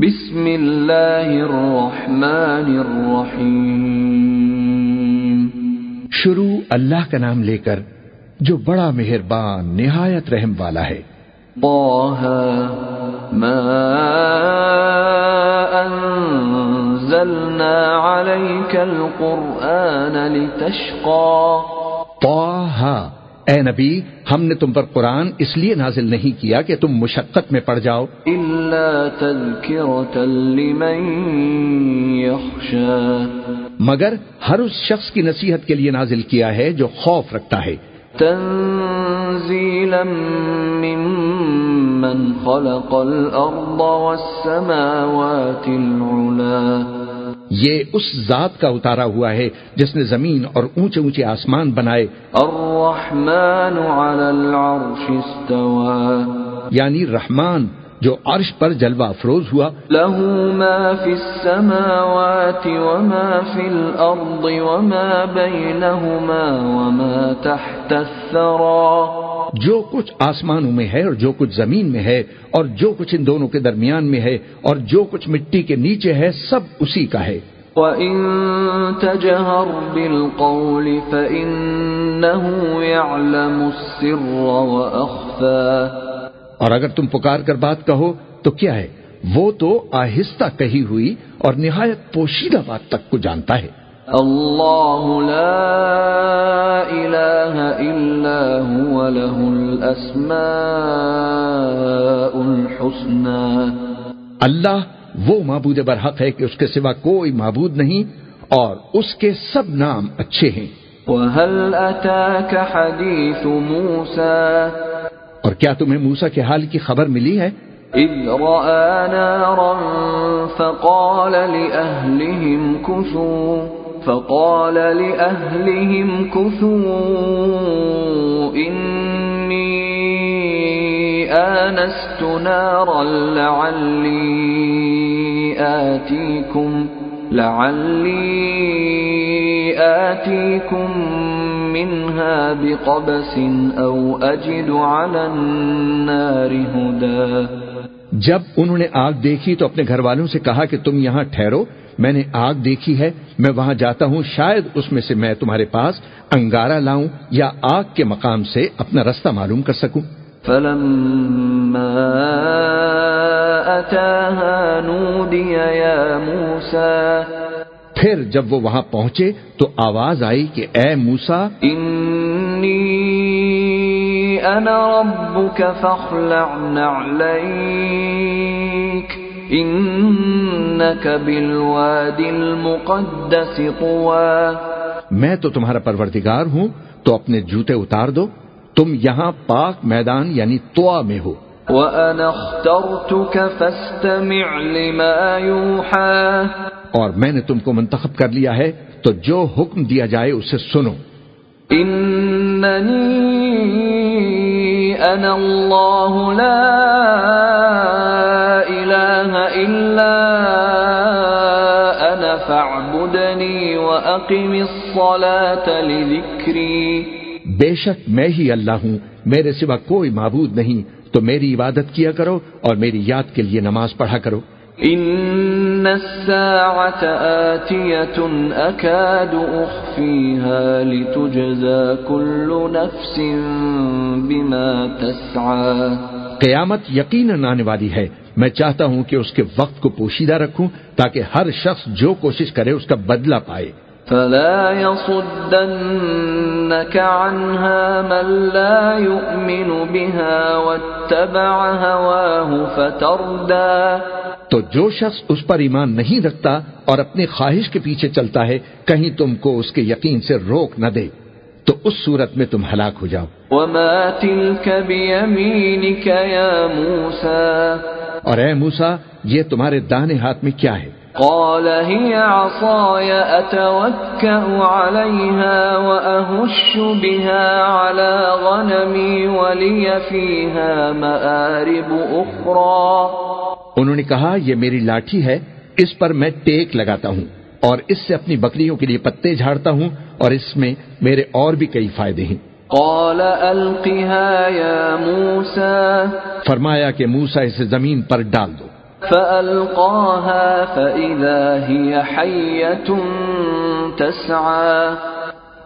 بسم اللہ الرحمن الرحیم شروع اللہ کا نام لے کر جو بڑا مہربان نہایت رحم والا ہے۔ طه ما انزلنا عليك القرآن لتشقى طه اے نبی ہم نے تم پر قرآن اس لیے نازل نہیں کیا کہ تم مشقت میں پڑ جاؤ۔ مگر ہر اس شخص کی نصیحت کے لیے نازل کیا ہے جو خوف رکھتا ہے۔ تنزيلا ممن خلق الأرض والسماوات العلا یہ اس ذات کا اتارا ہوا ہے جس نے زمین اور اونچے اونچے آسمان بنائے۔ الرحمن على العرش استوى۔ یعنی رحمان جو عرش پر جلوہ افروز ہوا۔ له ما في السماوات وما في الأرض وما بينهما وما تحت الثرى۔ جو کچھ آسمانوں میں ہے اور جو کچھ زمین میں ہے اور جو کچھ ان دونوں کے درمیان میں ہے اور جو کچھ مٹی کے نیچے ہے سب اسی کا ہے۔ وَإِن تَجْهَرْ بِالْقَوْلِ فَإِنَّهُ يَعْلَمُ السِّرَّ وَأَخْفَى۔ اور اگر تم پکار کر بات کہو تو کیا ہے؟ وہ تو آہستہ کہی ہوئی اور نہایت پوشیدہ بات تک کو جانتا ہے۔ اللہ لا الہ الا هو له الاسماء الحسنى اللہ وہ معبود برحق ہے کہ اس کے سوا کوئی معبود نہیں اور اس کے سب نام اچھے ہیں۔ وهل اتاك حديث موسى؟ اور کیا تمہیں موسا کے حال کی خبر ملی ہے؟ إذ رأى نارا فقال لأهلهم كثوا فقال لأهلهم كثوا، إني آنست نارا لعلي آتيكم لعلي آتيكم منها بقبس أو أجد على النار هدى. جب انہوں نے آگ دیکھی تو اپنے گھر والوں سے کہا کہ تم یہاں ٹھہرو میں نے آگ دیکھی ہے میں وہاں جاتا ہوں شاید اس میں سے میں تمہارے پاس انگارہ لاؤں یا آگ کے مقام سے اپنا رستہ معلوم کر سکوں۔ فلما أتاها نودي يا موسى پھر جب وہ وہاں پہنچے تو آواز آئی کہ اے موسا إني أنا ربك فاخلع نعليك. إنك بالواد المقدس طوى. میں تو تمہارا پروردگار ہوں تو اپنے جوتے اتار دو تم یہاں پاک میدان یعنی توا میں ہو۔ وأنا اخترتك فاستمع لما يوحى. اور میں نے تم کو منتخب کر لیا ہے تو جو حکم دیا جائے اسے سنو۔ إنني أنا الله لا إله إلا أنا فاعبدني وأقم الصلاة لذكري. بے شک میں ہی اللہ ہوں، میرے سوا کوئی معبود نہیں، تو میری عبادت کیا کرو اور میری یاد کے لیے نماز پڑھا کرو۔ ان الساعة آتية أكاد أخفيها لتجزى كل نفس بما تسعى قیامت یقیناً آنے والی ہے۔ میں چاہتا ہوں کہ اس کے وقت کو پوشیدہ رکھوں تاکہ ہر شخص جو کوشش کرے اس کا بدلہ پائے۔ فلا يصدنك عنها من لا يؤمن بها واتبع هواه فتردى. تو جو شخص اس پر ایمان نہیں رکھتا اور اپنی خواہش کے پیچھے چلتا ہے کہیں تم کو اس کے یقین سے روک نہ دے۔ تو اس صورت میں تم ہلاک ہو جاؤ۔ وما تلك بيمينك يا موسى. اور اے موسا یہ تمہارے دانے ہاتھ میں کیا ہے؟ قال هي عصاي أتوكأ عليها وأهش بها على غنمي ولي فيها مآرب أخرى انہوں نے کہا یہ میری لاٹھی ہے اس پر میں ٹیک لگاتا ہوں اور اس سے اپنی بکریوں کے لیے پتے جھاڑتا ہوں اور اس میں میرے اور بھی کئی فائدے ہیں۔ قال ألقها يا موسى فرمایا کہ موسا اسے زمین پر ڈال دو۔ فألقاها فإذا هي حية تسعى.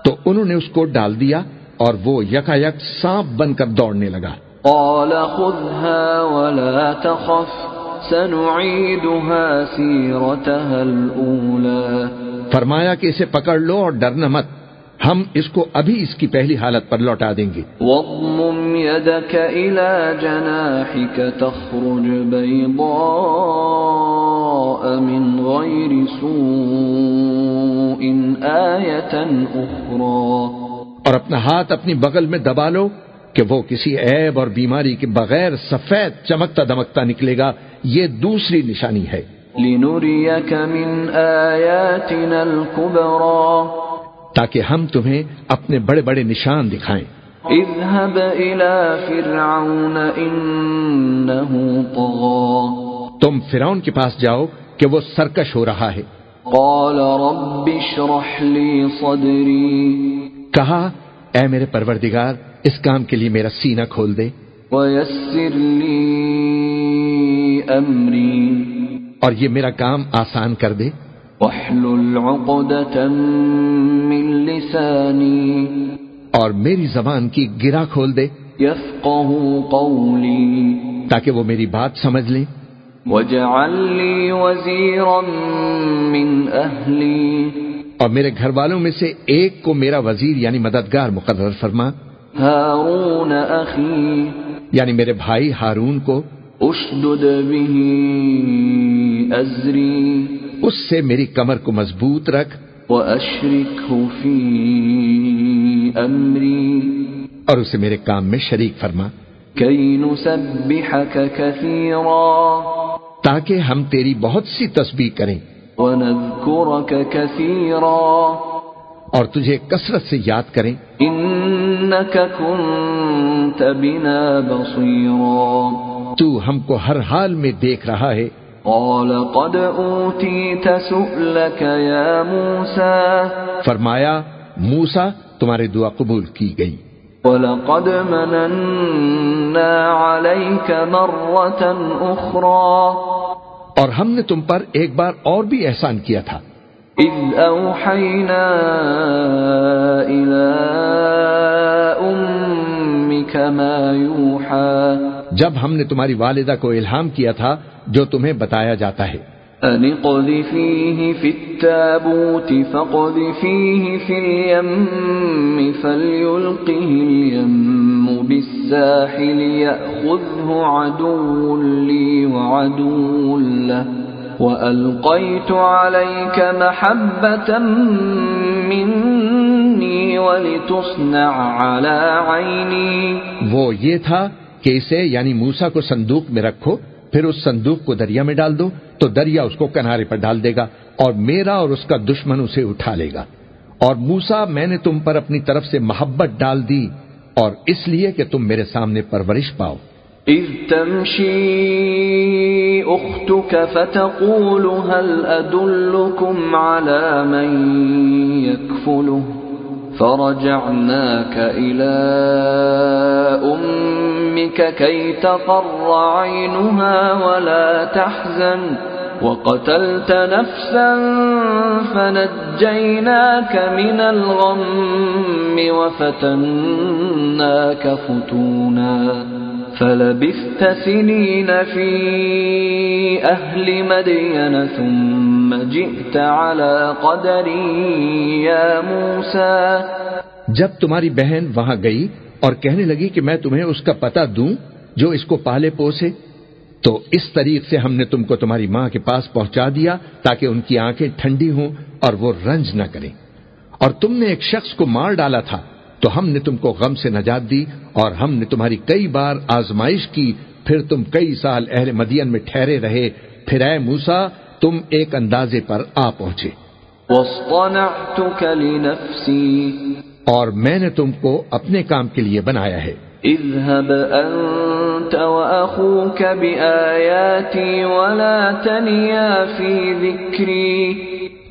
تو انہوں نے اس کو ڈال دیا اور وہ یکا یک سانپ بن کر دوڑنے لگا۔ قال خذها ولا تخف سنعيدها سيرتها الأولى. فرمایا کہ اسے پکڑ لو اور ڈرنا مت۔ ہم اس کو ابھی اس کی پہلی حالت پر لوٹا دیں گے۔ واضمم يدك إلى جناحك تخرج بيضاء من غير سوء آية أخرى۔ اور اپنا ہاتھ اپنی بغل میں دبا لو کہ وہ کسی عیب اور بیماری کے بغیر سفید چمکتا دمکتا نکلے گا۔ یہ دوسری نشانی ہے۔ لنريك من آياتنا الكبرى۔ تاکہ ہم تمہیں اپنے بڑے بڑے نشان دکھائیں۔ اذهب إلى فرعون إنه طغى۔ تم فرعون کے پاس جاؤ کہ وہ سرکش ہو رہا ہے۔ قال رب اشرح لي صدري۔ کہا اے میرے پروردگار اس کام کے لیے میرا سینہ کھول دے۔ ويسر لي أمري۔ اور یہ میرا کام آسان کر دے۔ واحلل عقدة من لساني اور میری زبان کی گرا کھول دے يفقه قولي تاکہ وہ میری بات سمجھ لیں۔ واجعل لي وزيرا من أهلي اور میرے گھر والوں میں سے ایک کو میرا وزیر یعنی مددگار مقرر فرما۔ هارون أخي یعنی میرے بھائی ہارون کو اشدد به أزري اس سے میری کمر کو مضبوط رکھ وأشركه في أمري. اور اسے میرے کام میں شریک فرما۔ كي نسبحك كثيرا. تاکہ ہم تیری بہت سی تسبیح کریں۔ ونذكرك كثيرا. اور تجھے کثرت سے یاد کریں۔ إنك كنت بنا بصيرا. تو ہم کو ہر حال میں دیکھ رہا ہے۔ قال قد أوتيت سؤلك يا موسى. فرمایا موسا تمہاری دعا قبول کی گئی۔ ولقد مننا عليك مرة أخرى. اور ہم نے تم پر ایک بار اور بھی احسان کیا تھا۔ إذ أوحينا إلى أمك ما يوحى. جب ہم نے تمہاری والدہ کو الہام کیا تھا جو تمہیں بتایا جاتا ہے۔ أن اقذفيه في التابوت فاقذفيه في اليم فليلقه اليم بالساحل يأخذه عدو لي وعدو له وألقيت عليك محبة مني ولتصنع على عيني وہ یہ تھا کہ اسے یعنی موسا کو صندوق میں رکھو، پھر اس صندوق کو دریا میں ڈال دو، تو دریا اس کو کنارے پر ڈال دے گا اور میرا اور اس کا دشمن اسے اٹھا لے گا۔ اور موسا، میں نے تم پر اپنی طرف سے محبت ڈال دی اور اس لیے کہ تم میرے سامنے پرورش پاؤ۔ إذ تمشي أختك فتقول هل أدلكم على من يكفله فرجعناك إلى أمك كي تقر عينها ولا تحزن وقتلت نفسا فنجيناك من الغم وفتناك فتونا فلبثت سنين في أهل مدين ثم جئت على قدري يا موسى جب تمہاری بہن وہاں گئی اور کہنے لگی کہ میں تمہیں اس کا پتہ دوں جو اس کو پالے پوسے، تو اس طریق سے ہم نے تم کو تمہاری ماں کے پاس پہنچا دیا تاکہ ان کی آنکھیں ٹھنڈی ہوں اور وہ رنج نہ کریں۔ اور تم نے ایک شخص کو مار ڈالا تھا، تو ہم نے تم کو غم سے نجات دی اور ہم نے تمہاری کئی بار آزمائش کی، پھر تم کئی سال اہل مدین میں ٹھہرے رہے، پھر اے موسا تم ایک اندازے پر آ پہنچے۔ اور میں نے تم کو اپنے کام کے لیے بنایا ہے۔ اذهب وأخوك بآياتي ولا تنيا في ذكري۔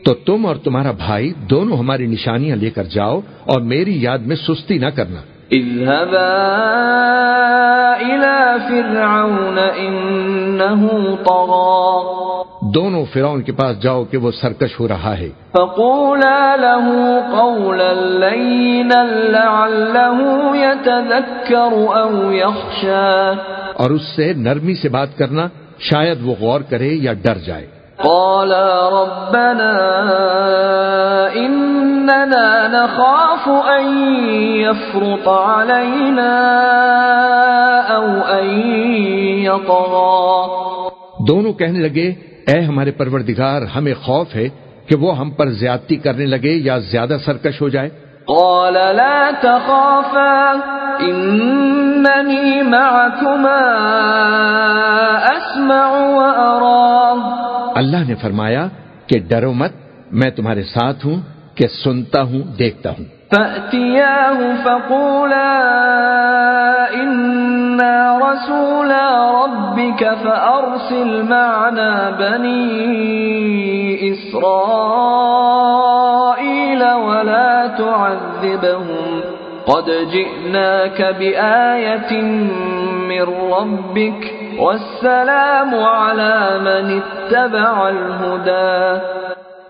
تو تم اور تمہارا بھائی دونوں ہماری نشانیاں لے کر جاؤ اور میری یاد میں سستی نہ کرنا۔ اذهبا إلى فرعون إنه طغى. دونوں فرعون کے پاس جاؤ کہ وہ سرکش ہو رہا ہے۔ فقولا له قولا لينا لعله يتذكر او يخشى. اور اس سے نرمی سے بات کرنا شاید وہ غور کرے یا ڈر جائے۔ قال ربنا اننا نخاف ان يفرط علينا او ان يطغى. دونوں کہنے لگے اے ہمارے پروردگار ہمیں خوف ہے کہ وہ ہم پر زیادتی کرنے لگے یا زیادہ سرکش ہو جائے۔ قال لا تخافا انني معكما اسمع اللہ نے فرمایا کہ ڈرو مت، میں تمہارے ساتھ ہوں، کہ سنتا ہوں، دیکھتا ہوں۔ فأتياه فقولا إنا رسول ربك فأرسل معنا بني إسرائيل ولا تعذبهم. قد جئناك بآية من ربك والسلام على من اتبع الهدى.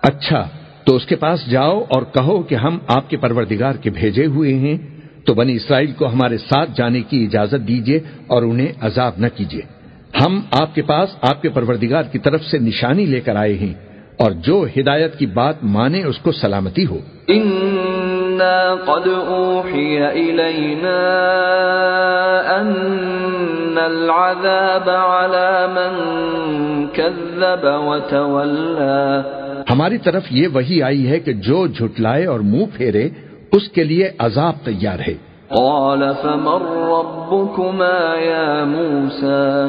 اچھا تو اس کے پاس جاؤ اور کہو کہ ہم آپ کے پروردگار کے بھیجے ہوئے ہیں تو بنی اسرائیل کو ہمارے ساتھ جانے کی اجازت دیجیے اور انہیں عذاب نہ کیجیے ہم آپ کے پاس آپ کے پروردگار کی طرف سے نشانی لے کر آئے ہیں اور جو ہدایت کی بات مانے اس کو سلامتی ہو۔ قد ان العذاب على من كذب وتولى ہماری طرف یہ وہی آئی ہے کہ جو جھٹلائے اور منہ پھیرے اس کے لیے عذاب تیار ہے۔ قال فمن ربكما يا موسى؟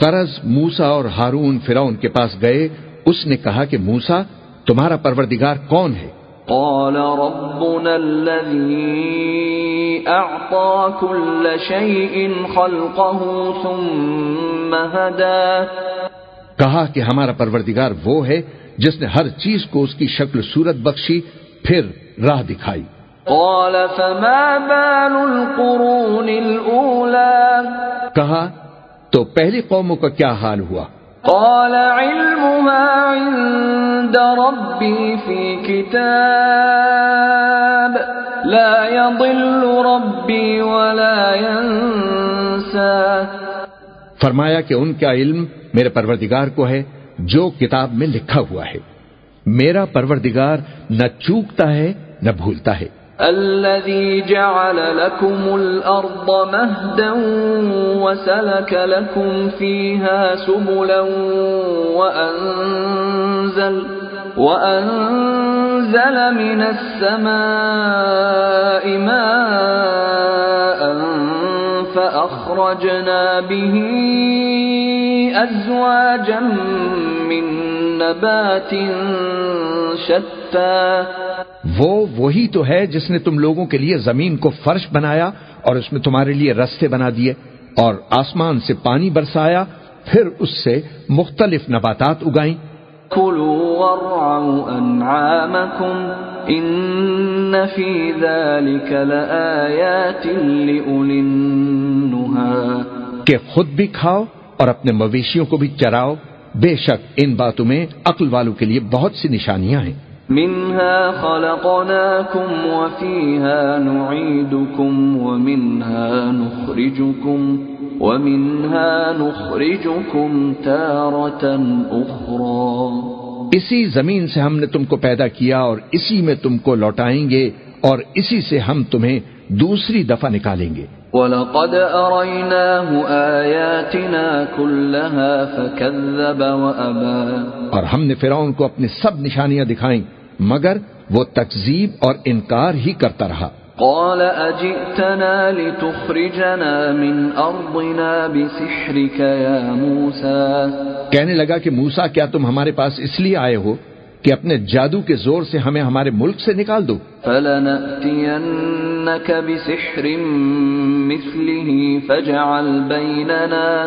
درز موسا اور ہارون فرعون کے پاس گئے اس نے کہا کہ موسا تمہارا پروردگار کون ہے؟ قال ربنا الذي اعطى كل شيء خلقه ثم هدى. کہا کہ ہمارا پروردگار وہ ہے جس نے ہر چیز کو اس کی شکل صورت بخشی پھر راہ دکھائی۔ قال فما بال القرون کہا تو پہلی قوموں کا کیا حال ہوا؟ قال علمها عند ربي في كتاب لا يضل ربي ولا ينسى. فرمایا کہ ان کا علم میرے پروردگار کو ہے جو کتاب میں لکھا ہوا ہے۔ میرا پروردگار نہ چوکتا ہے، نہ بھولتا ہے۔ الذي جعل لكم الارض مهدا وسلك لكم فيها سبلا وانزل وانزل من السماء ماء فاخرجنا به ازواجا من نبات شتى. وہ وہی تو ہے جس نے تم لوگوں کے لیے زمین کو فرش بنایا اور اس میں تمہارے لیے رستے بنا دیے اور آسمان سے پانی برسایا پھر اس سے مختلف نباتات اگائیں۔ کہ خود بھی کھاؤ اور اپنے مویشیوں کو بھی چراؤ۔ بے شک ان باتوں میں عقل والوں کے لیے بہت سی نشانیاں ہیں۔ منها خلقناكم وفيها نعيدكم ومنها نخرجكم ومنها نخرجكم تارة أخرى اسی زمین سے ہم نے تم کو پیدا کیا اور اسی میں تم کو لوٹائیں گے اور اسی سے ہم تمہیں دوسری دفعہ نکالیں گے۔ وَلَقَدْ أَرَيْنَاهُ آيَاتِنَا كُلَّهَا فَكَذَّبَ وَأَبَى. اور ہم نے فرعون کو اپنی سب نشانیاں دکھائیں مگر وہ تکذیب اور انکار ہی کرتا رہا۔ قال اجئتنا لتخرجنا من ارضنا بسحرك يا موسى؟ کہنے لگا کہ موسا کیا تم ہمارے پاس اس لیے آئے ہو؟ کہ اپنے جادو کے زور سے ہمیں ہمارے ملک سے نکال دو۔ فلنأتينك بسحر مثله فاجعل بيننا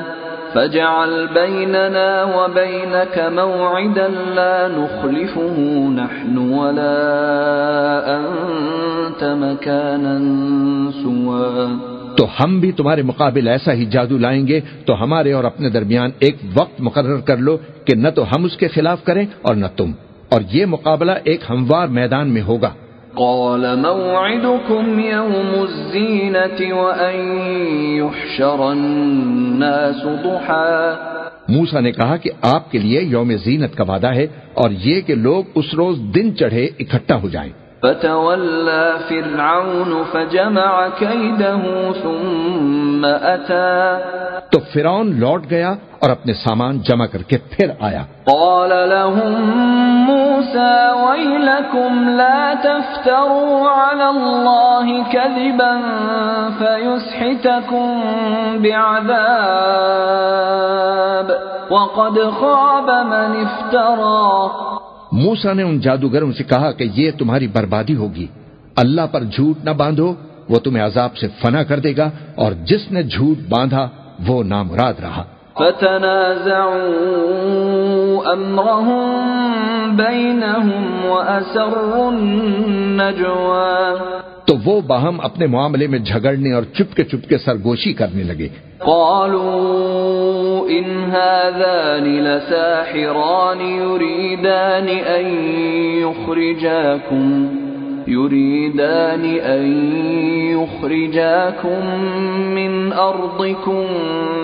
فاجعل بيننا وبينك موعدا لا نخلفه نحن ولا أنت مكانا سوا۔ تو ہم بھی تمہارے مقابل ایسا ہی جادو لائیں گے تو ہمارے اور اپنے درمیان ایک وقت مقرر کر لو کہ نہ تو ہم اس کے خلاف کریں اور نہ تم۔ اور یہ مقابلہ ایک ہموار میدان میں ہوگا۔ قال موعدكم يوم الزينة وأن يحشر الناس ضحا موسا نے کہا کہ آپ کے لیے یوم زینت کا وعدہ ہے اور یہ کہ لوگ اس روز دن چڑھے اکٹھا ہو جائیں۔ فتولى فرعون فجمع كيده ثم أتى۔ تو فرعون لوٹ گیا اور اپنے سامان جمع کر کے پھر آیا۔ قال لهم موسى ويلكم لا تفتروا على الله كذبا فيسحتكم بعذاب وقد خاب من افترى۔ موسا نے ان جادوگروں سے کہا کہ یہ تمہاری بربادی ہوگی۔ اللہ پر جھوٹ نہ باندھو وہ تمہیں عذاب سے فنا کر دے گا اور جس نے جھوٹ باندھا وہ نامراد رہا۔ فتنازعوا امرهم بينهم واسروا النجوى۔ تو وہ باہم اپنے معاملے میں جھگڑنے اور چپکے چپکے سرگوشی کرنے لگے۔ قالوا ان هذان لساحران يريدان ان يخرجاكم۔ يريدان ان يخرجاكم من ارضكم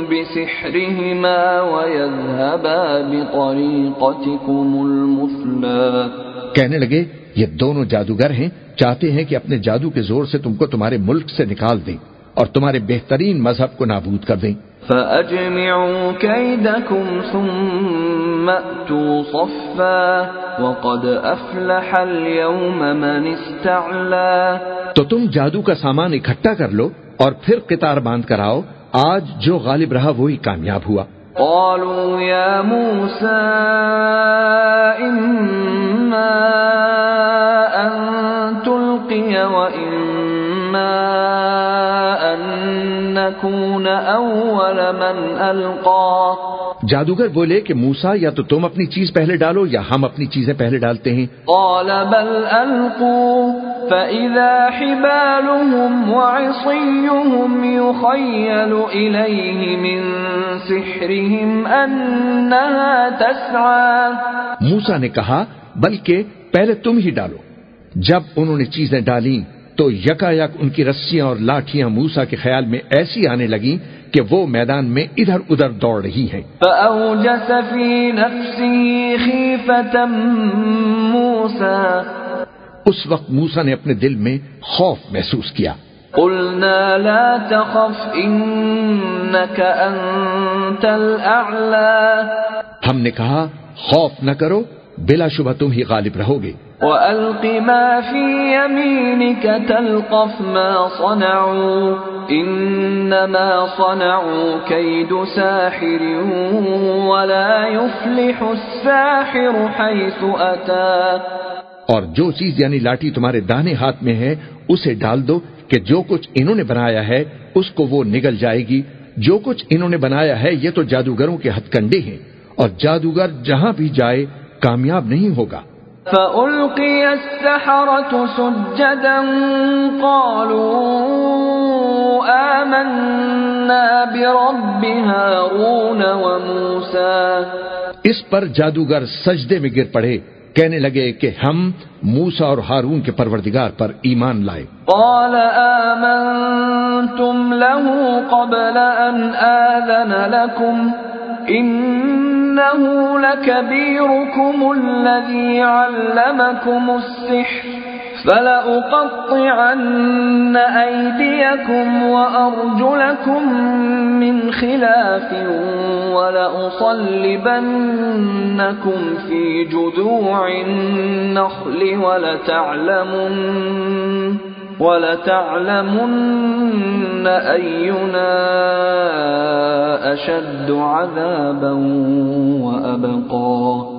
بسحرهما ويذهبا بطريقتكم المثلى. کہنے لگے، یہ دونوں جادوگر ہیں، چاہتے ہیں کہ اپنے جادو کے زور سے تم کو تمہارے ملک سے نکال دیں اور تمہارے بہترین مذہب کو نابود کر دیں۔ فَأَجْمِعُوا كَيْدَكُمْ ثُمَّ أَتُوا صَفًّا وَقَدْ أَفْلَحَ الْيَوْمَ مَنِ اسْتَعْلَى تو تم جادو کا سامان اکٹھا کر لو اور پھر قطار باندھ کر آؤ۔ آج جو غالب رہا وہی کامیاب ہوا۔ قالوا يا موسى إما أن تلقي وإما أول من ألقى. جادوگر بولے کہ موسا یا تو تم اپنی چیز پہلے ڈالو یا ہم اپنی چیزیں پہلے ڈالتے ہیں۔ قال بل القوا فاذا حبالهم وعصيهم يخيل اليه من سحرهم انها تسعى. موسا نے کہا بلکہ پہلے تم ہی ڈالو۔ جب انہوں نے چیزیں ڈالی تو یکا یک ان کی رسیاں اور لاٹیاں موسا کے خیال میں ایسی آنے لگیں کہ وہ میدان میں ادھر ادھر دوڑ رہی ہیں۔ فأوجس في نفسه خيفة موسى۔ اس وقت موسا نے اپنے دل میں خوف محسوس کیا۔ قلنا لا تخف أنت الأعلى۔ ہم نے کہا خوف نہ کرو بلا شبہ تم ہی غالب رہو گے۔ وألق ما في يمينك تلقف ما صنعوا إنما صنعوا كيد ساحر ولا يفلح الساحر حيث أتى۔ اور جو چیز یعنی لاٹھی تمہارے دانے ہاتھ میں ہے اسے ڈال دو کہ جو کچھ انہوں نے بنایا ہے اس کو وہ نگل جائے گی۔ جو کچھ انہوں نے بنایا ہے یہ تو جادوگروں کے ہتھ کنڈے ہیں۔ اور جادوگر جہاں بھی جائے کامیاب نہیں ہوگا۔ فألقي السحرة سجدا قالوا آمنا برب هارون وموسى۔ اس پر جادوگر سجدے میں گر پڑے کہنے لگے کہ ہم موسا اور ہارون کے پروردگار پر ایمان لائے۔ قال آمنتم له قبل أن آذن لكم إنه لكبيركم الذي علمكم السحر فلأقطعن أيديكم وأرجلكم من خلاف ولأصلبنكم في جذوع النخل ولتعلمن ولتعلمن أينا أشد عذابا وأبقى.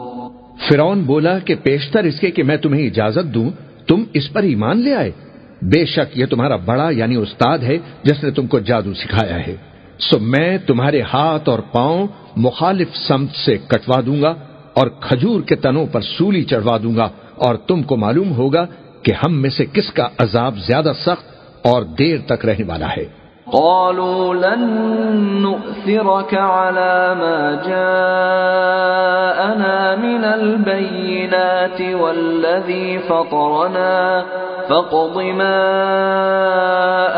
فرعون بولا کہ پیشتر اس کے کہ میں تمہیں اجازت دوں، تم اس پر ایمان لے آئے۔ بے شک یہ تمہارا بڑا یعنی استاد ہے، جس نے تم کو جادو سکھایا ہے۔ سو میں تمہارے ہاتھ اور پاؤں مخالف سمت سے کٹوا دوں گا اور کھجور کے تنوں پر سولی چڑھوا دوں گا اور تم کو معلوم ہوگا کہ ہم میں سے کس کا عذاب زیادہ سخت اور دیر تک رہنے والا ہے؟ قالوا لن نؤثرك على ما جاءنا من البينات والذي فطرنا. فاقض ما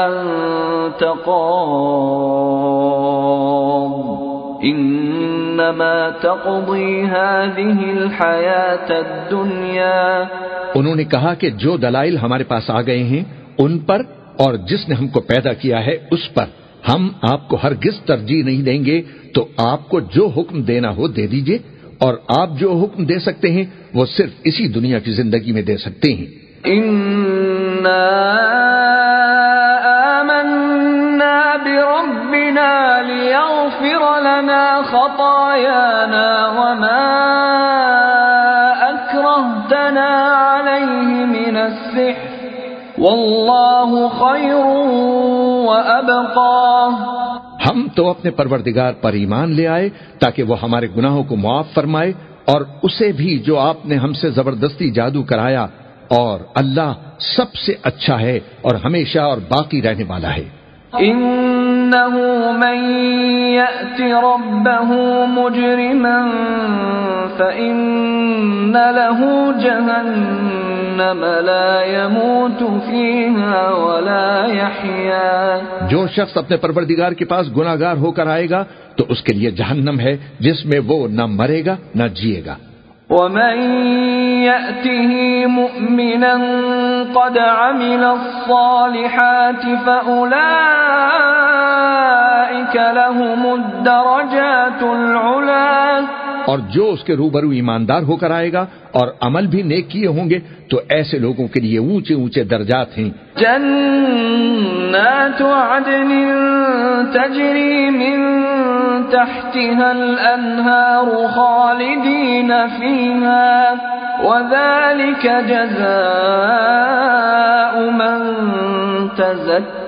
أنت قاض. انما تقضي هذه الحياة الدنيا. انہوں نے کہا کہ جو دلائل ہمارے پاس آ گئے ہیں ان پر اور جس نے ہم کو پیدا کیا ہے اس پر۔ ہم آپ کو ہرگز ترجیح نہیں دیں گے تو آپ کو جو حکم دینا ہو دے دیجیے۔ اور آپ جو حکم دے سکتے ہیں وہ صرف اسی دنیا کی زندگی میں دے سکتے ہیں۔ وما أكرهتنا عليه من السحر. واللہ خیر ہم تو اپنے پروردگار پر ایمان لے آئے تاکہ وہ ہمارے گناہوں کو معاف فرمائے اور اسے بھی جو آپ نے ہم سے زبردستی جادو کرایا اور اللہ سب سے اچھا ہے اور ہمیشہ اور باقی رہنے والا ہے۔ انه من يأتي ربه مجرما فإن له جهنم لا يموت فيها ولا يحيا. جو شخص اپنے پروردگار کے پاس گناہگار ہو کر آئے گا تو اس کے لیے جہنم ہے، جس میں وہ نہ مرے گا، نہ جیے گا۔ ومن يأته مؤمنا قد عمل الصالحات فأولئك لهم الدرجات العلا اور جو اس کے روبرو ایماندار ہو کر آئے گا اور عمل بھی نیک کیے ہوں گے، تو ایسے لوگوں کے لیے اونچے اونچے درجات ہیں۔ جنات عدن تجری من تحتها الانهار خالدین فيها وذلك جزاء من تزکر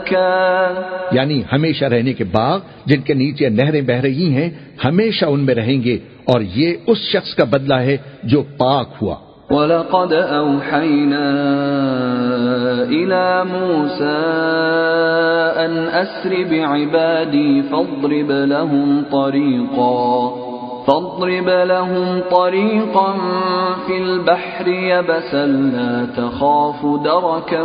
یعنی ہمیشہ رہنے کے باغ جن کے نیچے نہریں بہ رہی ہیں ہمیشہ ان میں رہیں گے اور یہ اس شخص کا بدلہ ہے جو پاک ہوا۔ وَلَقَدْ أَوْحَيْنَا إِلَى مُوسَىٰ أَنْ أَسْرِ بِعِبَادِي فَاضْرِبْ لَهُمْ طَرِيقًا. فاضرب لهم طريقا في البحر يبسا لا تخاف دركا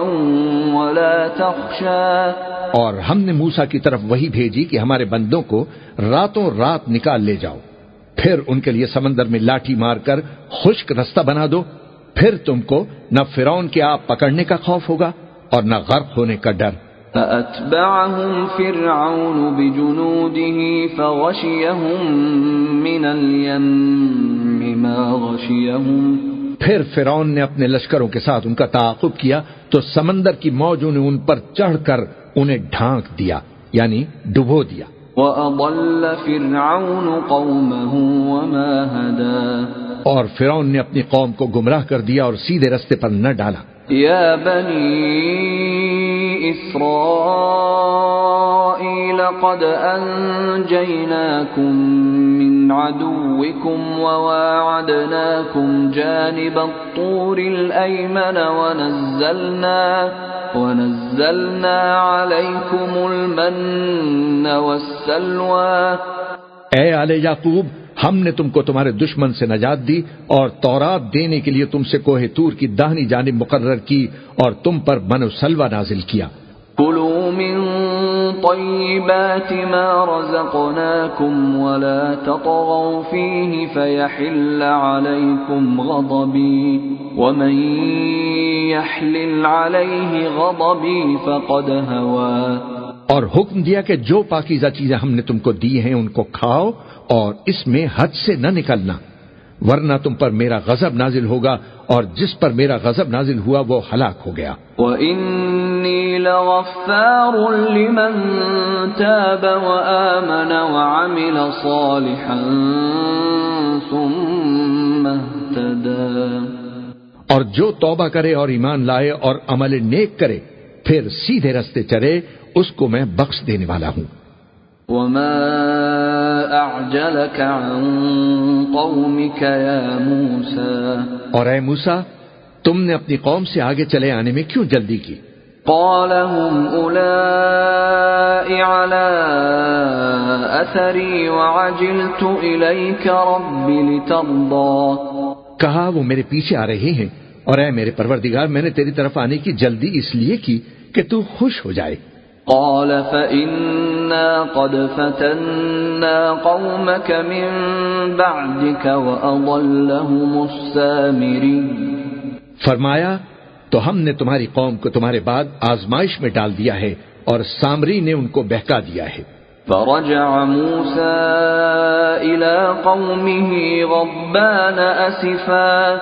ولا تخشى. اور ہم نے موسا کی طرف وہی بھیجی کہ ہمارے بندوں کو راتوں رات نکال لے جاؤ۔ پھر ان کے لیے سمندر میں لاٹھی مار کر خشک رستہ بنا دو۔ پھر تم کو نہ فرون کے آپ پکڑنے کا خوف ہوگا اور نہ غرق ہونے کا ڈر۔ فأتبعهم فرعون بجنوده فغشيهم من اليم ما غشيهم. پھر فرعون نے اپنے لشکروں کے ساتھ ان کا تعاقب کیا تو سمندر کی موجوں نے ان پر چڑھ کر انہیں ڈھانک دیا یعنی ڈبو دیا۔ وَأَضَلَّ فِرْعَوْنُ قَوْمَهُ وَمَا هَدَى. اور فرعون نے اپنی قوم کو گمراہ کر دیا اور سیدھے رستے پر نہ ڈالا۔ یا بنی اسرائیل قد انجیناکم من عدوکم وواعدناکم جانب الطور الایمن ونزلنا ونزلنا علیکم المن والسلوى. اے آل یعقوب ہم نے تم کو تمہارے دشمن سے نجات دی اور تورات دینے کے لیے تم سے کوہ تور کی داہنی جانب مقرر کی اور تم پر من سلوا نازل کیا۔ كلوا من طيبات ما رزقناكم ولا تطغوا فيه فيحل عليكم غضبي ومن يحلل عليه غضبي فقد هوى اور حکم دیا کہ جو پاکیزہ چیزیں ہم نے تم کو دی ہیں ان کو کھاؤ اور اس میں حد سے نہ نکلنا ورنہ تم پر میرا غضب نازل ہوگا اور جس پر میرا غضب نازل ہوا وہ ہلاک ہو گیا۔ وَإِنِّي لَغَفَّارٌ لِمَن تَابَ وَآمَنَ وَعَمِلَ صَالِحًا ثُمَّ اهْتَدَى۔ اور جو توبہ کرے اور ایمان لائے اور عمل نیک کرے پھر سیدھے رستے چلے اس کو میں بخش دینے والا ہوں۔ وما أعجلك عن قومك يا موسى۔ اور اے موسا تم نے اپنی قوم سے آگے چلے آنے میں کیوں جلدی کی؟ قال هم أولئك على أثري وعجلت إليك رب لترضى۔ کہا وہ میرے پیچھے آ رہے ہیں اور اے میرے پروردگار میں نے تیری طرف آنے کی جلدی اس لیے کی کہ تو خوش ہو جائے۔ قال فإنا قد فتنا قومك من بعدك وأضلهم السامري. فرمایا تو ہم نے تمہاری قوم کو تمہارے بعد آزمائش میں ڈال دیا ہے اور سامری نے ان کو بہکا دیا ہے۔ فرجع موسى إلى قومه غضبان أسفا۔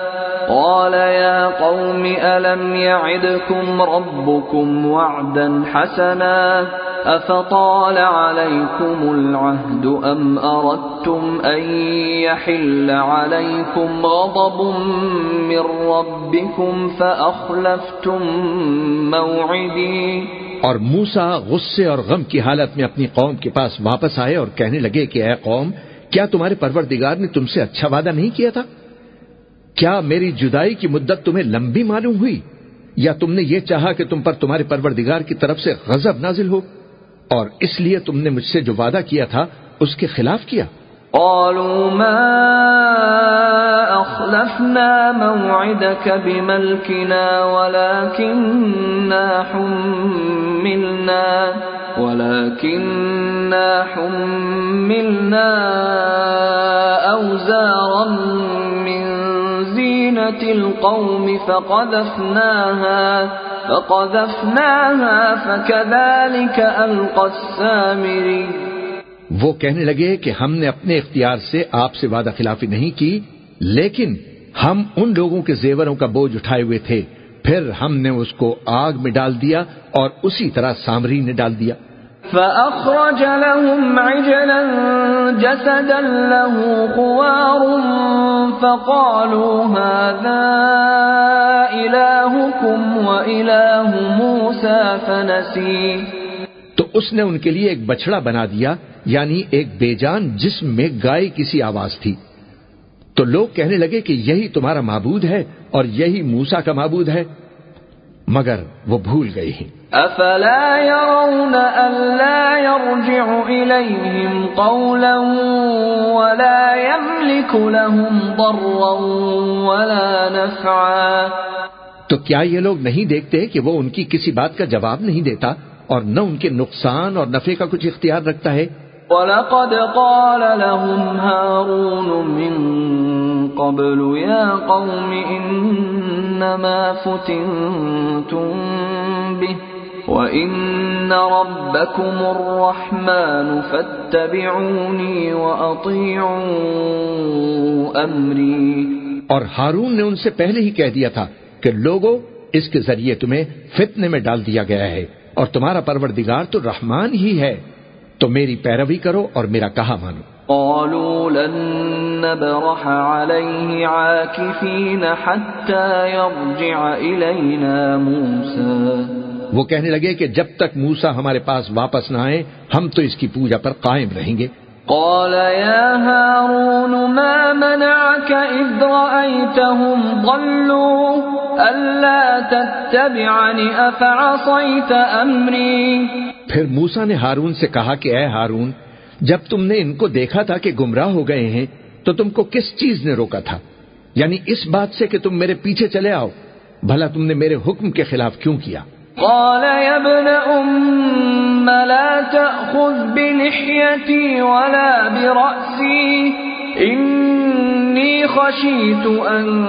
قال يا قوم، ألم يعدكم ربكم وعدا حسنا؟ أفطال عليكم العهد أم أردتم أن يحل عليكم غضب من ربكم فأخلفتم موعدين اور موسا غصے اور غم کی حالت میں اپنی قوم کے پاس واپس آئے اور کہنے لگے کہ اے قوم، کیا تمہارے پروردگار نے تم سے اچھا وعدہ نہیں کیا تھا؟ کیا میری جدائی کی مدت تمہیں لمبی معلوم ہوئی؟ یا تم نے یہ چاہا کہ تم پر تمہارے پروردگار کی طرف سے غضب نازل ہو؟ اور اس لیے تم نے مجھ سے جو وعدہ کیا تھا، اس کے خلاف کیا؟ قالوا ما أخلفنا موعدك بملكنا ولكننا حملنا ولكننا حملنا أوزارا زينة القوم فقذفناها فقذفناها فكذلك ألقى السامري۔ وہ کہنے لگے کہ ہم نے اپنے اختیار سے آپ سے وعدہ خلافی نہیں کی، لیکن ہم ان لوگوں کے زیوروں کا بوجھ اٹھائے ہوئے تھے، پھر ہم نے اس کو آگ میں ڈال دیا اور اسی طرح سامری نے ڈال دیا۔ فأخرج لهم عجلا جسدا له خوار فقالوا هذا إلهكم وإله موسى فنسيه تو اس نے ان کے لیے ایک بچڑا بنا دیا یعنی ایک بے جان جسم میں گائے کسی آواز تھی۔ تو لوگ کہنے لگے کہ یہی تمہارا معبود ہے اور یہی موسا کا معبود ہے، مگر وہ بھول گئے ہیں۔ افلا يرون الا يرجع اليهم قولا ولا يملك لهم ضرا ولا نفعا تو کیا یہ لوگ نہیں دیکھتے کہ وہ ان کی کسی بات کا جواب نہیں دیتا اور نہ ان کے نقصان اور نفع کا کچھ اختیار رکھتا ہے؟ وَلَقَدْ قَالَ لَهُمْ هَارُونُ مِن قَبْلُ يَا قَوْمِ إِنَّمَا فُتِنْتُمْ بِهِ وَإِنَّ رَبَّكُمُ الرَّحْمَنُ فَاتَّبِعُونِي وَأَطِيعُوا أَمْرِي۔ اور ہارون نے ان سے پہلے ہی کہہ دیا تھا کہ لوگو اس کے ذریعے تمہیں فتنے میں ڈال دیا گیا ہے اور تمہارا پروردگار تو رحمان ہی ہے۔ تو میری پیروی کرو اور میرا کہا مانو۔ قالوا لن نبرح عليه عاكفين حتى يرجع إلينا موسى۔ وہ کہنے لگے کہ جب تک موسا ہمارے پاس واپس نہ آئے ہم تو اس کی پوجا پر قائم رہیں گے۔ قال يا هارون ما منعك إذ رأيتهم ضلوا؟ ألا تتبعني أفعصيت أمري؟ پھر موسا نے ہارون سے کہا کہ اے ہارون جب تم نے ان کو دیکھا تھا کہ گمراہ ہو گئے ہیں تو تم کو کس چیز نے روکا تھا؟ یعنی اس بات سے کہ تم میرے پیچھے چلے آؤ بھلا تم نے میرے حکم کے خلاف کیوں کیا؟ قال يا ابن أم لا تأخذ بلحيتي ولا برأسي. إني خشيت أن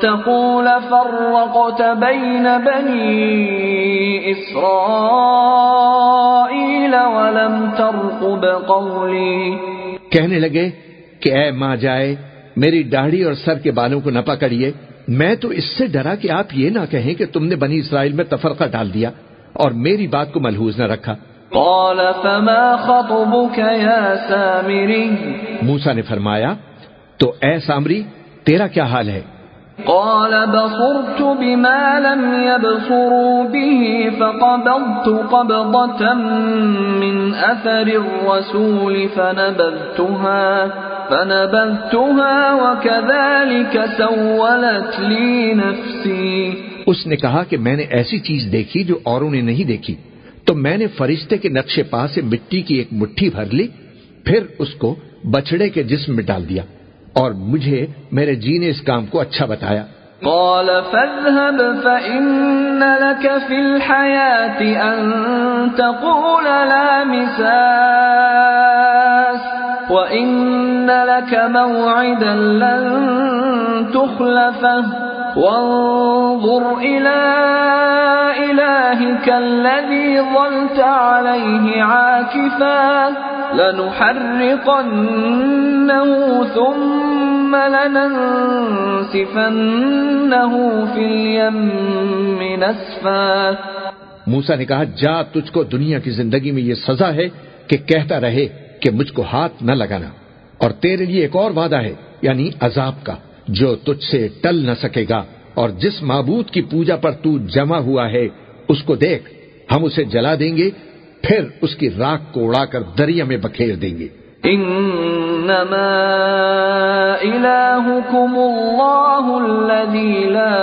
تقول فرقت بين بني إسرائيل ولم ترقب قولي. کہنے لگے کہ اے ماں جائے، میری داڑھی اور سر کے بالوں کو نہ پکڑیے۔ میں تو اس سے ڈرا کہ آپ یہ نہ کہیں کہ تم نے بنی اسرائیل میں تفرقہ ڈال دیا اور میری بات کو ملحوظ نہ رکھا۔ قال فما خطبك يا سامري موسا نے فرمایا تو اے سامری تیرا کیا حال ہے؟ قال بصرت بما لم يبصروا به فقبضت قبضة من أثر الرسول فنبذتها۔ فنبذتها وكذلك سولت لي نفسي. اس نے کہا کہ میں نے ایسی چیز دیکھی جو اوروں نے نہیں دیکھی۔ تو میں نے فرشتے کے نقشے پا سے مٹی کی ایک مٹھی بھر لی پھر اس کو بچڑے کے جسم میں ڈال دیا اور مجھے میرے جی نے اس کام کو اچھا بتایا۔ قال فاذهب فإن لك في الحياة أن تقول لا مساس وإن لك موعدا لن تخلفه وانظر إلى إلهك الذي ظلت عليه عاكفا لنحرقنه ثم لننسفنه في اليم نسفا موسا نے کہا، جا تجھ کو دنیا کی زندگی میں یہ سزا ہے کہ کہتا رہے۔ کہ مجھ کو ہاتھ نہ لگانا۔ اور تیرے لیے ایک اور وعدہ ہے یعنی عذاب کا، جو تجھ سے ٹل نہ سکے گا۔ اور جس معبود کی پوجا پر تو جمع ہوا ہے، اس کو دیکھ، ہم اسے جلا دیں گے، پھر اس کی راک کو اڑا کر دریا میں بکھیر دیں گے۔ انما الہکم اللہ الذی لا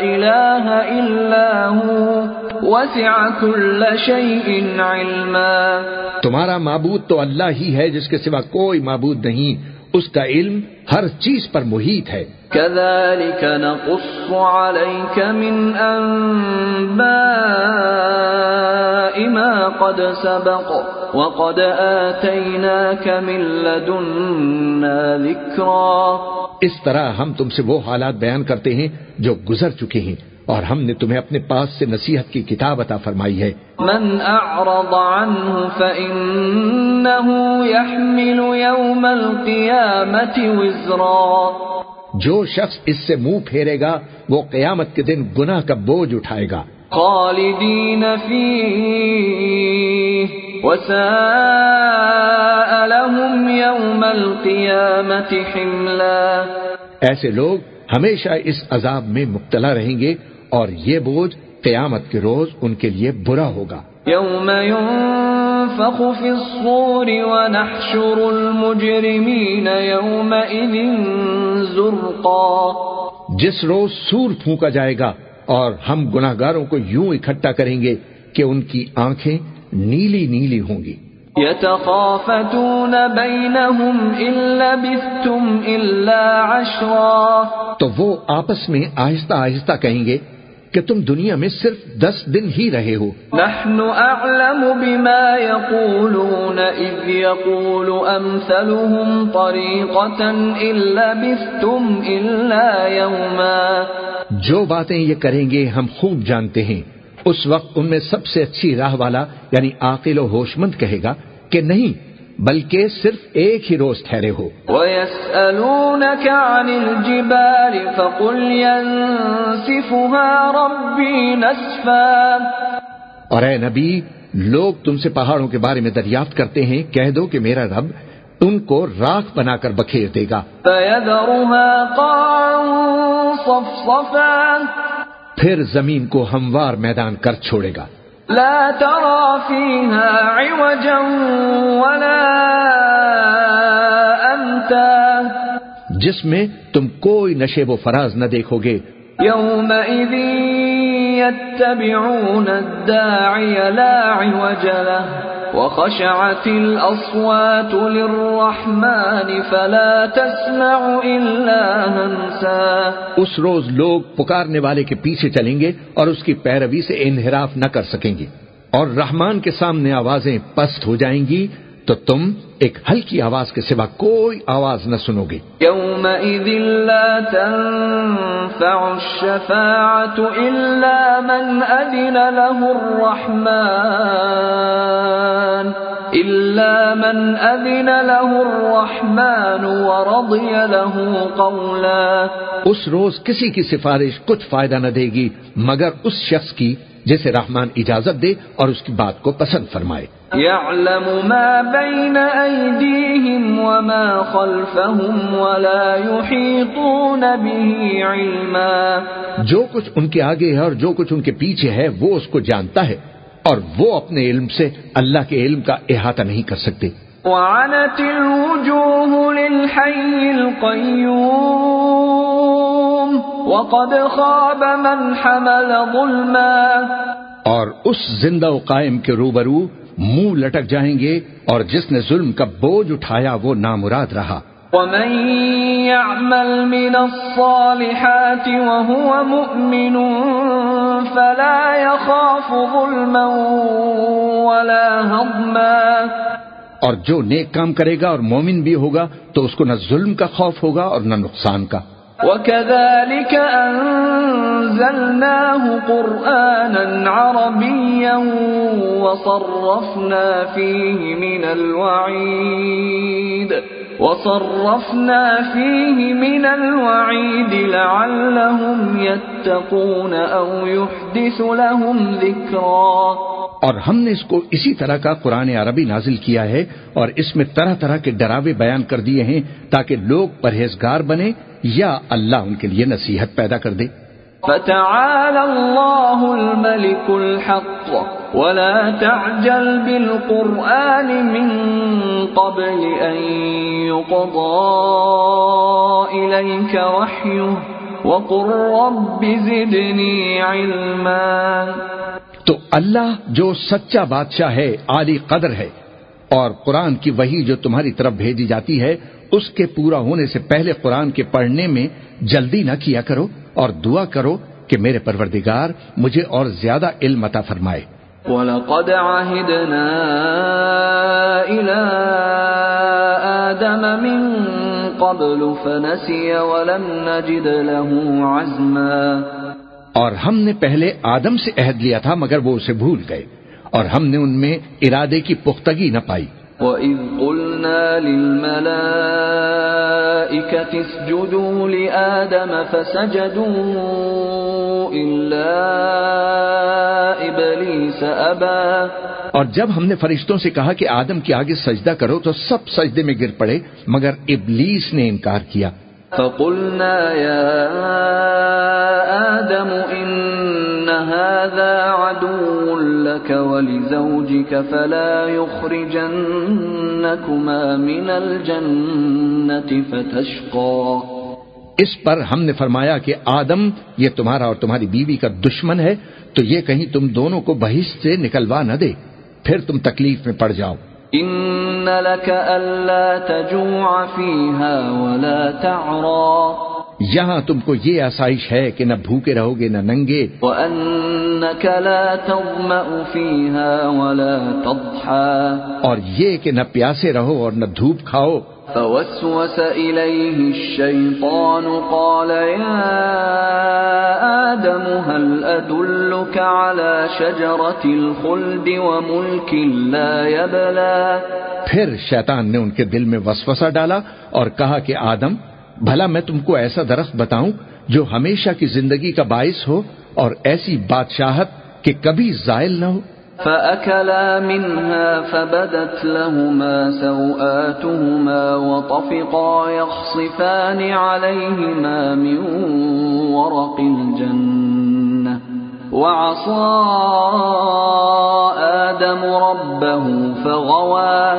الہ الا وسع علما۔ تمہارا معبود تو اللہ ہی ہے جس کے سوا کوئی معبود نہیں۔ اس کا علم ہر چیز پر محیط ہے۔ كذلك نقص عليك من أنباء ما قد سبق وقد آتيناك من لدنا ذكرا۔ اس طرح ہم تم سے وہ حالات بیان کرتے ہیں جو گزر چکے ہیں۔ اور ہم نے تمہیں اپنے پاس سے نصیحت کی کتاب عطا فرمائی ہے۔ من اعرض عنه فانه يحمل يوم القيامه وزرا۔ جو شخص اس سے منہ پھیرے گا وہ قیامت کے دن گناہ کا بوجھ اٹھائے گا۔ خالدین فیہ وساء لهم يوم القيامة حملا۔ ایسے لوگ ہمیشہ اس عذاب میں مبتلا رہیں گے اور یہ بوجھ قیامت کے روز ان کے لیے برا ہوگا۔ يوم ينفخ في الصور ونحشر المجرمين يومئذ زرقا۔ جس روز سور پھونکا جائے گا اور ہم گناہ گاروں کو یوں اکٹھا کریں گے کہ ان کی آنکھیں نیلی نیلی ہوں گی۔ يتخافتون بينهم إن لبثتم إلا عشرا۔ تو وہ آپس میں آہستہ آہستہ کہیں گے کہ تم دنیا میں صرف دس دن ہی رہے ہو۔ نحن أعلم بما يقولون إذ يقول أمثلهم طريقة إن لبثتم إلا يوما جو باتیں یہ کریں گے ہم خوب جانتے ہیں۔ اس وقت ان میں سب سے اچھی راہ والا یعنی عاقل و ہوش مند کہے گا کہ نہیں بلکہ صرف ایک ہی روز ٹھہرے ہو۔ وَيَسْأَلُونَكَ عَنِ الْجِبَالِ فَقُلْ يَنسِفُهَا رَبِّي نَسْفًا۔ اور اے نبی لوگ تم سے پہاڑوں کے بارے میں دریافت کرتے ہیں کہہ دو کہ میرا رب ان کو راکھ بنا کر بکھیر دے گا۔ پھر زمین کو ہموار میدان کر چھوڑے گا۔ لا ترى فيها عوجا ولا أمتا. جس میں تم کوئی نشیب و فراز نہ دیکھو گے يومئذ يتبعون الداعي لا عوج له. وخشعت الأصوات للرحمن فلا تسمع إلا همسا اس روز لوگ پکارنے والے کے پیچھے چلیں گے اور اس کی پیروی سے انحراف نہ کر سکیں گے اور رحمان کے سامنے آوازیں پست ہو جائیں گی تو تم ایک ہلکی آواز کے سوا کوئی آواز نہ سنو گے۔ يومئذ لا تنفع الشفاعة إلا من الرحمن له الرحمن ورضي له قولا۔ اس روز کسی کی سفارش کچھ فائدہ نہ دے گی مگر اس شخص کی جسے رحمان اجازت دے اور اس کی بات کو پسند فرمائے۔ يعلم ما بين أيديهم وما خلفهم ولا يحيطون به علما جو کچھ ان کے آگے ہے اور جو کچھ ان کے پیچھے ہے وہ اس کو جانتا ہے اور وہ اپنے علم سے اللہ کے علم کا احاطہ نہیں کر سکتے۔ وعنت الوجوه للحي القيوم وقد خاب من حمل ظلما اور اس زندہ و قائم کے روبرو منہ لٹک جائیں گے اور جس نے ظلم کا بوجھ اٹھایا وہ نامراد رہا۔ ومن يعمل من الصالحات وهو مؤمن فلا يخاف ظلما ولا هضما۔ اور جو نیک کام کرے گا اور مومن بھی ہوگا تو اس کو نہ ظلم کا خوف ہوگا اور نہ نقصان کا۔ وكذلك أنزلناه قرآنا عربيا وصرفنا فيه من الوعيد وصرفنا فيه من الوعيد لعلهم يتقون أو يحدث لهم ذكرا. اور ہم نے اس کو اسی طرح کا قرآن عربی نازل کیا ہے اور اس میں طرح طرح کے ڈراوے بیان کر دیے ہیں تاکہ لوگ پرہیزگار بنے یا اللہ ان کے لیے نصیحت پیدا کر دے۔ فتعال الله الملك الحق ولا تعجل بالقرآن من قبل أن يقضى إليك وحيه وقل رب زدني علما. تو اللہ جو سچا بادشاہ ہے، عالی قدر ہے، اور قرآن کی وہی جو تمہاری طرف بھیجی جاتی ہے، اس کے پورا ہونے سے پہلے قرآن کے پڑھنے میں جلدی نہ کیا کرو۔ اور دعا کرو کہ میرے پروردگار مجھے اور زیادہ علم عطا فرمائے۔ وَلَقَدْ عَهِدْنَا إِلَىٰ آدَمَ مِن قَبْلُ فَنَسِيَ وَلَمْ نَجِدْ لَهُ عَزْمًا۔ اور ہم نے پہلے آدم سے عہد لیا تھا مگر وہ اسے بھول گئے اور ہم نے ان میں ارادے کی پختگی نہ پائی۔ وَإِذْ قُلْنَا لِلْمَلَائِكَةِ اسْجُدُوا لِآدَمَ فَسَجَدُوا إِلَّا إِبْلِيسَ أَبَا اور جب ہم نے فرشتوں سے کہا کہ آدم کے آگے سجدہ کرو تو سب سجدے میں گر پڑے مگر ابلیس نے انکار کیا۔ فقلنا يا آدم إن هذا عدو لك ولزوجك فلا يخرجنكما من الجنة فتشقى اس پر ہم نے فرمایا کہ آدم، یہ تمہارا اور تمہاری بیوی کا دشمن ہے، تو یہ کہیں تم دونوں کو بہشت سے نکلوا نہ دے، پھر تم تکلیف میں پڑ جاؤ۔ ان لك الا تجوع فيها ولا تعرى یہاں تم کو یہ آسائش ہے کہ نہ بھوکے رہو گے نہ ننگے۔ وانك لا تظمأ فيها ولا تضحى اور یہ کہ نہ پیاسے رہو اور نہ دھوپ کھاؤ۔ فوسوس إليه الشيطان قال يا آدم هل أدلك على شجرة الخلد وملك لا يبلى؟ پھر شیطان نے ان کے دل میں وسوسہ ڈالا اور کہا کہ آدم، بھلا میں تم کو ایسا درخت بتاؤں جو ہمیشہ کی زندگی کا باعث ہو اور ایسی بادشاہت کہ کبھی زائل نہ ہو۔ فأكلا منها فبدت لهما سوآتهما وطفقا يخصفان عليهما من ورق الجنة وعصى آدم ربه فغوى.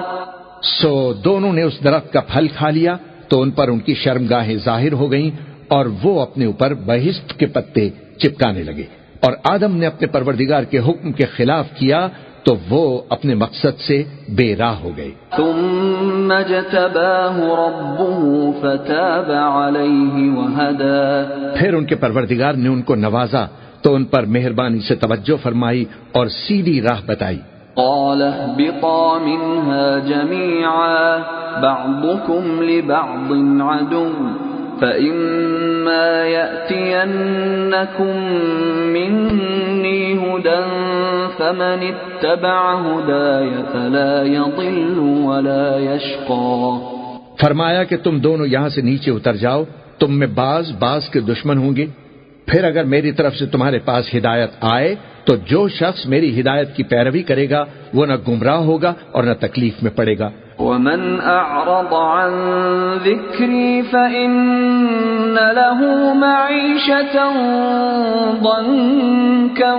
سو دونوں نے اس درخت کا پھل کھا لیا تو ان پر ان کی شرمگاہیں ظاہر ہو گئیں اور وہ اپنے اوپر بہشت کے پتے چپکانے لگے۔ اور آدم نے اپنے پروردگار کے حکم کے خلاف کیا تو وہ اپنے مقصد سے بے راہ ہو گئے۔ ثم ربه فتاب پھر ان کے پروردگار نے ان کو نوازا تو ان پر مہربانی سے توجہ فرمائی اور سیدھی راہ بتائی۔ قال اهبطا منها جميعا بعضكم لبعض عدو۔ فمن اتبع فلا يضل ولا يشقى فرمایا کہ تم دونوں یہاں سے نیچے اتر جاؤ، تم میں باز باز کے دشمن ہوں گے۔ پھر اگر میری طرف سے تمہارے پاس ہدایت آئے، تو جو شخص میری ہدایت کی پیروی کرے گا، وہ نہ گمراہ ہوگا اور نہ تکلیف میں پڑے گا۔ ومن اعرض عن ذكري فإن له معيشة ضنكا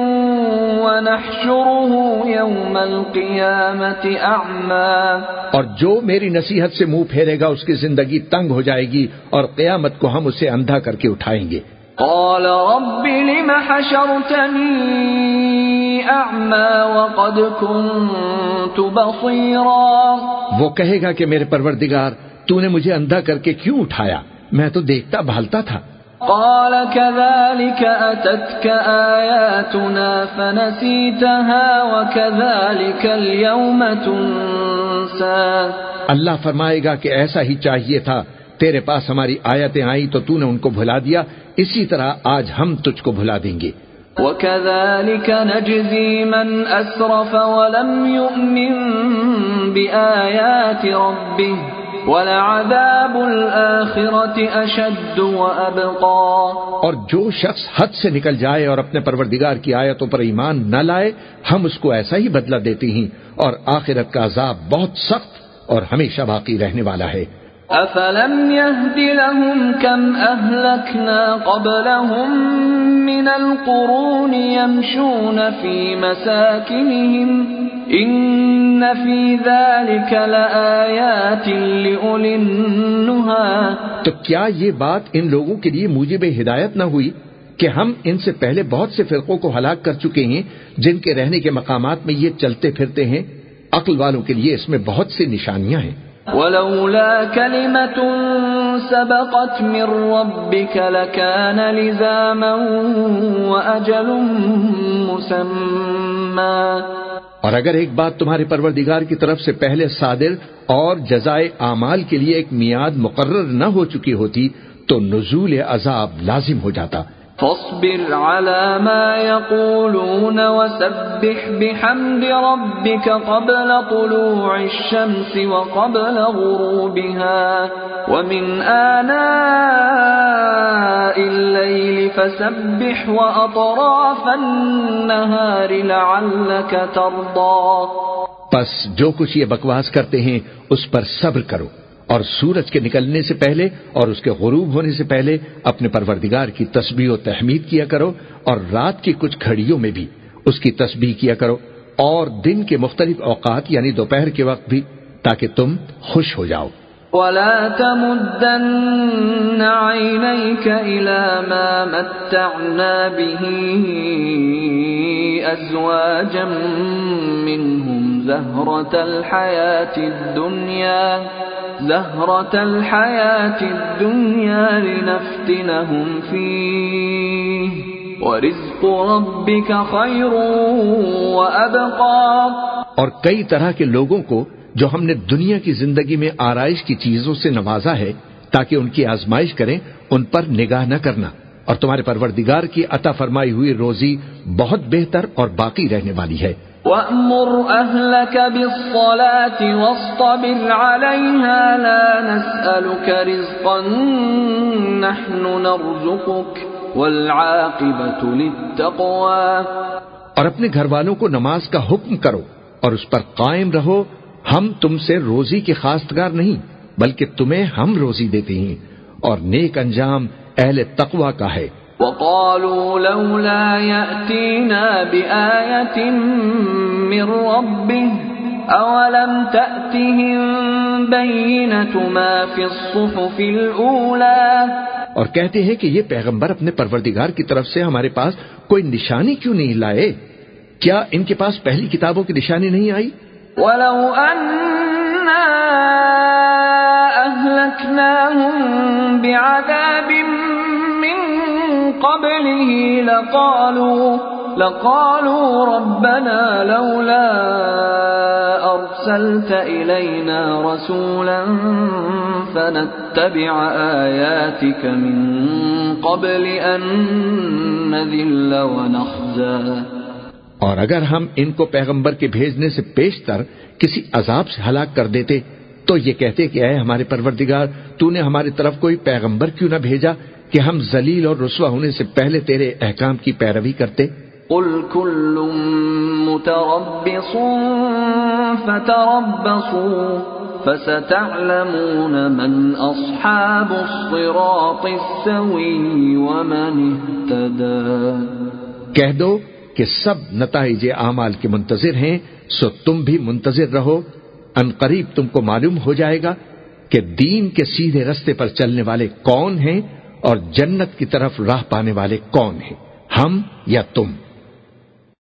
ونحشره يوم القيامة أعمى اور جو میری نصیحت سے منہ پھیرے گا اس کی زندگی تنگ ہو جائے گی اور قیامت کو ہم اسے اندھا کر کے اٹھائیں گے۔ قال رب لم حشرتني اعمى وقد كنت بصيرا. وہ کہے گا کہ میرے پروردگار تو نے مجھے اندھا کر کے کیوں اٹھایا؟ میں تو دیکھتا بھالتا تھا۔ قال كذلك اتتك اياتنا فنسيتها وكذلك اليوم تنسى. اللہ فرمائے گا کہ ایسا ہی چاہیے تھا تیرے پاس ہماری آیتیں آئیں تو تو نے ان کو بھلا دیا اسی طرح آج ہم تجھ کو بھلا دیں گے۔ وَكَذَلِكَ نَجْزِي مَنْ أَسْرَفَ وَلَمْ يُؤْمِن بِآيَاتِ رَبِّهِ وَلَعَذَابُ الْآخِرَةِ أَشَدُّ وَأَبْقَى۔ اور جو شخص حد سے نکل جائے اور اپنے پروردگار کی آیتوں پر ایمان نہ لائے ہم اس کو ایسا ہی بدلہ دیتے ہیں اور آخرت کا عذاب بہت سخت اور ہمیشہ باقی رہنے والا ہے۔ افلم يهد لهم كم اهلكنا قبلهم من القرون يمشون في مساكنهم ان في ذلك لآيات لأولي النهى تو کیا یہ بات ان لوگوں کے لیے موجب ہدایت نہ ہوئی کہ ہم ان سے پہلے بہت سے فرقوں کو ہلاک کر چکے ہیں جن کے رہنے کے مقامات میں یہ چلتے پھرتے ہیں؟ عقل والوں کے لیے اس میں بہت سی نشانیاں ہیں۔ ولولا كلمة سبقت من ربك لكان لزاما وأجل مسمى. اور اگر ایک بات تمہارے پروردگار کی طرف سے پہلے صادر اور جزائے اعمال کے لیے ایک میاد مقرر نہ ہو چکی ہوتی تو نزول عذاب لازم ہو جاتا۔ فاصبر على ما يقولون وسبح بحمد ربك قبل طلوع الشمس وقبل غروبها ومن آناء الليل فسبح وأطراف النهار لعلك ترضى. پس جو کچھ یہ بکواس کرتے ہیں، اس پر صبر کرو۔ اور سورج کے نکلنے سے پہلے اور اس کے غروب ہونے سے پہلے اپنے پروردگار کی تسبیح و تحمید کیا کرو اور رات کی کچھ گھڑیوں میں بھی اس کی تسبیح کیا کرو اور دن کے مختلف اوقات یعنی دوپہر کے وقت بھی تاکہ تم خوش ہو جاؤ۔ ولا تمدن عينيك إلى ما متعنا به أزواجا منهم زهرة الحياة الدنيا۔ زهرة الحياة الدنيا لنفتنهم فيه ورزق ربك خير وأبقى اور کئی طرح کے لوگوں کو جو ہم نے دنیا کی زندگی میں آرائش کی چیزوں سے نوازا ہے، تاکہ ان کی آزمائش کریں، ان پر نگاہ نہ کرنا۔ اور تمہارے پروردگار کی عطا فرمائی ہوئی روزی بہت بہتر اور باقی رہنے والی ہے۔ وَأْمُرْ أَهْلَكَ بِالصَّلَاةِ وَاصْطَبِرْ عَلَيْهَا لَا نَسْأَلُكَ رِزْقًا نَحْنُ نَرْزُقُكَ وَالْعَاقِبَةُ لِلتَّقْوَى اور اپنے گھر والوں کو نماز کا حکم کرو اور اس پر قائم رہو، ہم تم سے روزی کے خاستگار نہیں، بلکہ تمہیں ہم روزی دیتے ہیں۔ اور نیک انجام اہل تقوی کا ہے۔ وقالوا لولا يأتينا بآية من ربه أولم تأتهم بينة ما في الصحف الأولى؟ اور کہتے ہیں کہ یہ پیغمبر اپنے پروردگار کی طرف سے ہمارے پاس کوئی نشانی کیوں نہیں لائے؟ کیا ان کے پاس پہلی کتابوں کی نشانی نہیں آئی؟ ولو أنا أهلكناهم بعذاب قبله لقالوا لقالوا ربنا لولا أرسلت إلينا رسولا فنتبع آياتك من قبل أن نذل ونخزى. اور اگر ہم ان کو پیغمبر کے بھیجنے سے پیشتر کسی عذاب سے ہلاک کر دیتے، تو یہ کہتے کہ اے ہمارے پروردگار، تو نے ہماری طرف کوئی پیغمبر کیوں نہ بھیجا؟ کہ ہم ذلیل اور رسوا ہونے سے پہلے تیرے احکام کی پیروی کرتے۔ قل كل متربص فتربصوا فستعلمون من اصحاب الصراط السوي ومن اهتدى۔ کہہ دو کہ سب نتائج اعمال کے منتظر ہیں سو تم بھی منتظر رہو۔ ان قریب تم کو معلوم ہو جائے گا کہ دین کے سیدھے رستے پر چلنے والے کون ہیں اور جنت کی طرف راہ پانے والے کون ہیں؟ ہم یا تم؟